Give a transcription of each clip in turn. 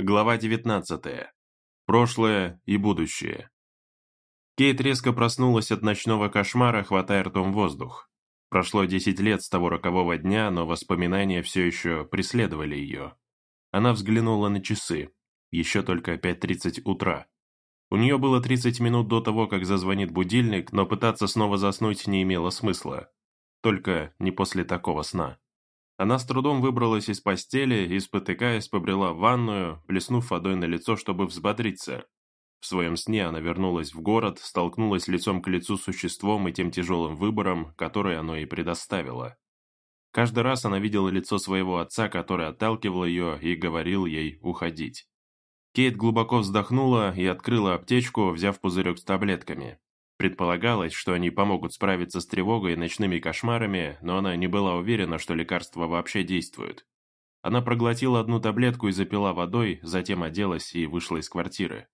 Глава 19. Прошлое и будущее. Кейт резко проснулась от ночного кошмара, хватая ртом воздух. Прошло 10 лет с того рокового дня, но воспоминания все еще преследовали ее. Она взглянула на часы. Еще только 5.30 утра. У нее было 30 минут до того, как зазвонит будильник, но пытаться снова заснуть не имело смысла. Только не после такого сна. Она с трудом выбралась из постели и, спотыкаясь, побрела в ванную, плеснув водой на лицо, чтобы взбодриться. В своем сне она вернулась в город, столкнулась лицом к лицу с существом и тем тяжелым выбором, который оно ей предоставило. Каждый раз она видела лицо своего отца, который отталкивал ее и говорил ей уходить. Кейт глубоко вздохнула и открыла аптечку, взяв пузырек с таблетками. Предполагалось, что они помогут справиться с тревогой и ночными кошмарами, но она не была уверена, что лекарства вообще действуют. Она проглотила одну таблетку и запила водой, затем оделась и вышла из квартиры.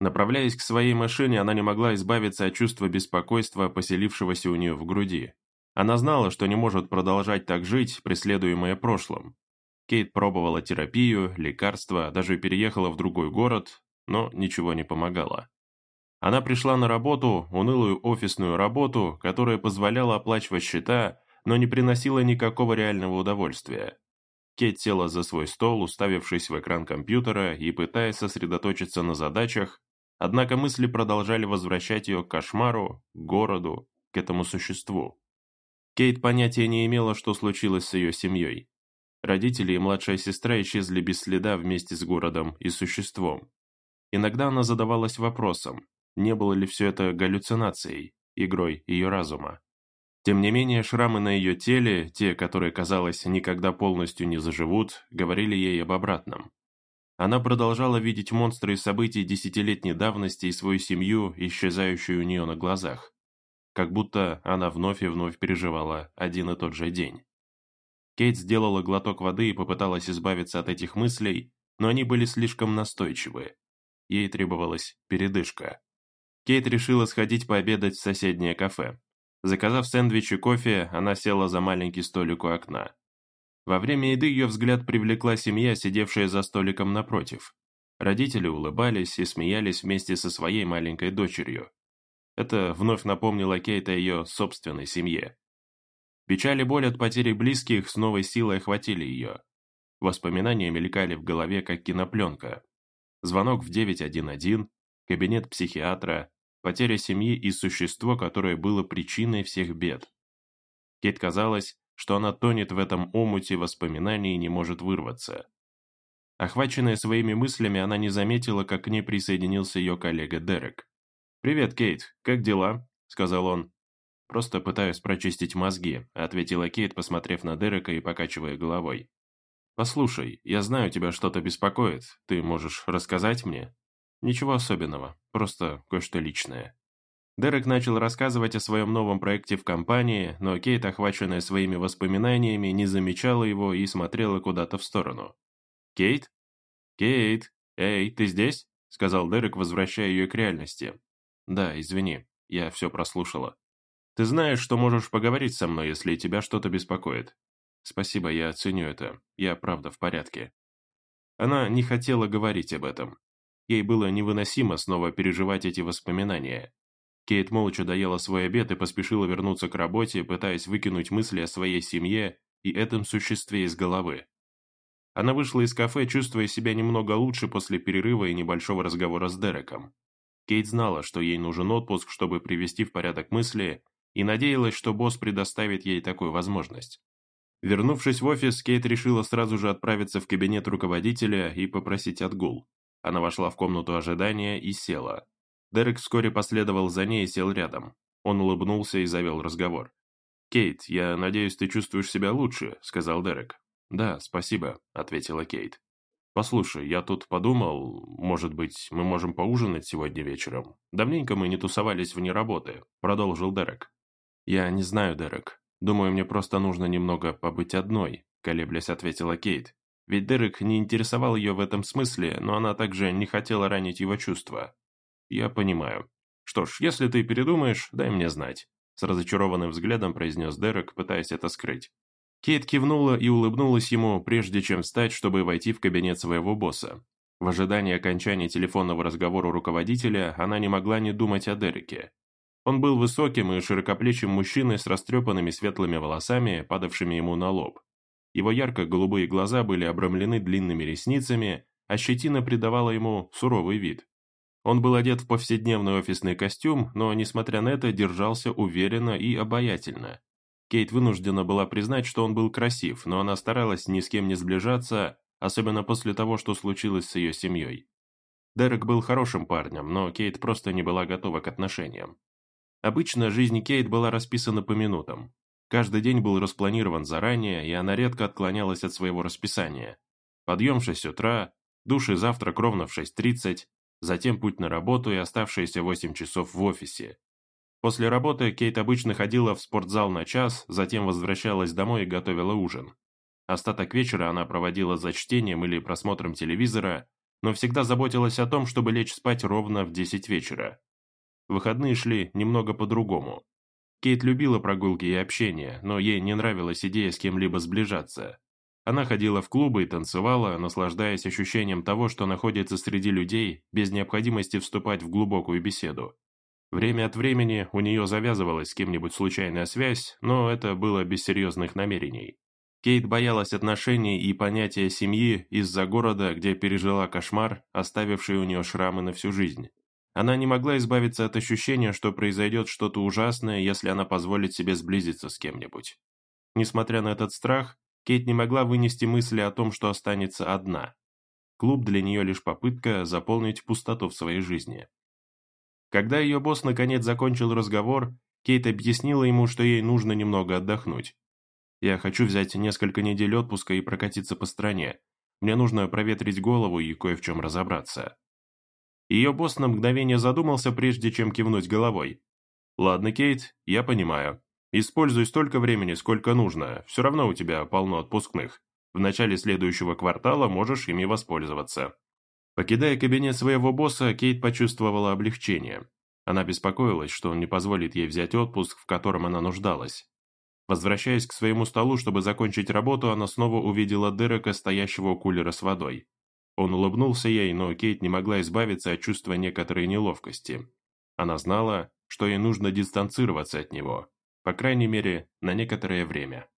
Направляясь к своей машине, она не могла избавиться от чувства беспокойства, поселившегося у нее в груди. Она знала, что не может продолжать так жить, преследуемая прошлым. Кейт пробовала терапию, лекарства, даже переехала в другой город, но ничего не помогало. Она пришла на работу, унылую офисную работу, которая позволяла оплачивать счета, но не приносила никакого реального удовольствия. Кейт села за свой стол, уставившись в экран компьютера и пытаясь сосредоточиться на задачах, однако мысли продолжали возвращать ее к кошмару, к городу, к этому существу. Кейт понятия не имела, что случилось с ее семьей. Родители и младшая сестра исчезли без следа вместе с городом и существом. Иногда она задавалась вопросом, не было ли все это галлюцинацией, игрой ее разума. Тем не менее, шрамы на ее теле, те, которые, казалось, никогда полностью не заживут, говорили ей об обратном. Она продолжала видеть монстры и событий десятилетней давности и свою семью, исчезающую у нее на глазах. Как будто она вновь и вновь переживала один и тот же день. Кейт сделала глоток воды и попыталась избавиться от этих мыслей, но они были слишком настойчивы. Ей требовалась передышка. Кейт решила сходить пообедать в соседнее кафе. Заказав сэндвич и кофе, она села за маленький столик у окна. Во время еды ее взгляд привлекла семья, сидевшая за столиком напротив. Родители улыбались и смеялись вместе со своей маленькой дочерью. Это вновь напомнило Кейт о ее собственной семье. Печаль боль от потери близких с новой силой охватили ее. Воспоминания мелькали в голове, как кинопленка. Звонок в 911, кабинет психиатра, потеря семьи и существо, которое было причиной всех бед. Кейт казалось, что она тонет в этом омуте воспоминаний и не может вырваться. Охваченная своими мыслями, она не заметила, как к ней присоединился ее коллега Дерек. «Привет, Кейт, как дела?» – сказал он. «Просто пытаюсь прочистить мозги», – ответила Кейт, посмотрев на Дерека и покачивая головой. «Послушай, я знаю, тебя что-то беспокоит. Ты можешь рассказать мне?» Ничего особенного, просто кое-что личное. Дерек начал рассказывать о своем новом проекте в компании, но Кейт, охваченная своими воспоминаниями, не замечала его и смотрела куда-то в сторону. «Кейт? Кейт? Эй, ты здесь?» — сказал Дерек, возвращая ее к реальности. «Да, извини, я все прослушала. Ты знаешь, что можешь поговорить со мной, если тебя что-то беспокоит. Спасибо, я оценю это. Я правда в порядке». Она не хотела говорить об этом. Ей было невыносимо снова переживать эти воспоминания. Кейт молча доела свой обед и поспешила вернуться к работе, пытаясь выкинуть мысли о своей семье и этом существе из головы. Она вышла из кафе, чувствуя себя немного лучше после перерыва и небольшого разговора с Дереком. Кейт знала, что ей нужен отпуск, чтобы привести в порядок мысли, и надеялась, что босс предоставит ей такую возможность. Вернувшись в офис, Кейт решила сразу же отправиться в кабинет руководителя и попросить отгул. Она вошла в комнату ожидания и села. Дерек вскоре последовал за ней и сел рядом. Он улыбнулся и завел разговор. «Кейт, я надеюсь, ты чувствуешь себя лучше», — сказал Дерек. «Да, спасибо», — ответила Кейт. «Послушай, я тут подумал, может быть, мы можем поужинать сегодня вечером? Давненько мы не тусовались вне работы», — продолжил Дерек. «Я не знаю, Дерек. Думаю, мне просто нужно немного побыть одной», — колеблясь ответила Кейт. Ведь Дерек не интересовал ее в этом смысле, но она также не хотела ранить его чувства. «Я понимаю. Что ж, если ты передумаешь, дай мне знать», с разочарованным взглядом произнес Дерек, пытаясь это скрыть. Кейт кивнула и улыбнулась ему, прежде чем встать, чтобы войти в кабинет своего босса. В ожидании окончания телефонного разговора руководителя она не могла не думать о Дереке. Он был высоким и широкоплечим мужчиной с растрепанными светлыми волосами, падавшими ему на лоб. Его ярко-голубые глаза были обрамлены длинными ресницами, а щетина придавала ему суровый вид. Он был одет в повседневный офисный костюм, но, несмотря на это, держался уверенно и обаятельно. Кейт вынуждена была признать, что он был красив, но она старалась ни с кем не сближаться, особенно после того, что случилось с ее семьей. Дерек был хорошим парнем, но Кейт просто не была готова к отношениям. Обычно жизнь Кейт была расписана по минутам. Каждый день был распланирован заранее, и она редко отклонялась от своего расписания. Подъем в 6 утра, душ и завтрак ровно в 6.30, затем путь на работу и оставшиеся 8 часов в офисе. После работы Кейт обычно ходила в спортзал на час, затем возвращалась домой и готовила ужин. Остаток вечера она проводила за чтением или просмотром телевизора, но всегда заботилась о том, чтобы лечь спать ровно в 10 вечера. Выходные шли немного по-другому. Кейт любила прогулки и общение, но ей не нравилась идея с кем-либо сближаться. Она ходила в клубы и танцевала, наслаждаясь ощущением того, что находится среди людей, без необходимости вступать в глубокую беседу. Время от времени у нее завязывалась с кем-нибудь случайная связь, но это было без серьезных намерений. Кейт боялась отношений и понятия семьи из-за города, где пережила кошмар, оставивший у нее шрамы на всю жизнь. Она не могла избавиться от ощущения, что произойдет что-то ужасное, если она позволит себе сблизиться с кем-нибудь. Несмотря на этот страх, Кейт не могла вынести мысли о том, что останется одна. Клуб для нее лишь попытка заполнить пустоту в своей жизни. Когда ее босс наконец закончил разговор, Кейт объяснила ему, что ей нужно немного отдохнуть. Я хочу взять несколько недель отпуска и прокатиться по стране. Мне нужно проветрить голову и кое в чем разобраться». Ее босс на мгновение задумался, прежде чем кивнуть головой. «Ладно, Кейт, я понимаю. Используй столько времени, сколько нужно, все равно у тебя полно отпускных. В начале следующего квартала можешь ими воспользоваться». Покидая кабинет своего босса, Кейт почувствовала облегчение. Она беспокоилась, что он не позволит ей взять отпуск, в котором она нуждалась. Возвращаясь к своему столу, чтобы закончить работу, она снова увидела Дерека, стоящего у кулера с водой. Он улыбнулся ей, но Кейт не могла избавиться от чувства некоторой неловкости. Она знала, что ей нужно дистанцироваться от него, по крайней мере, на некоторое время.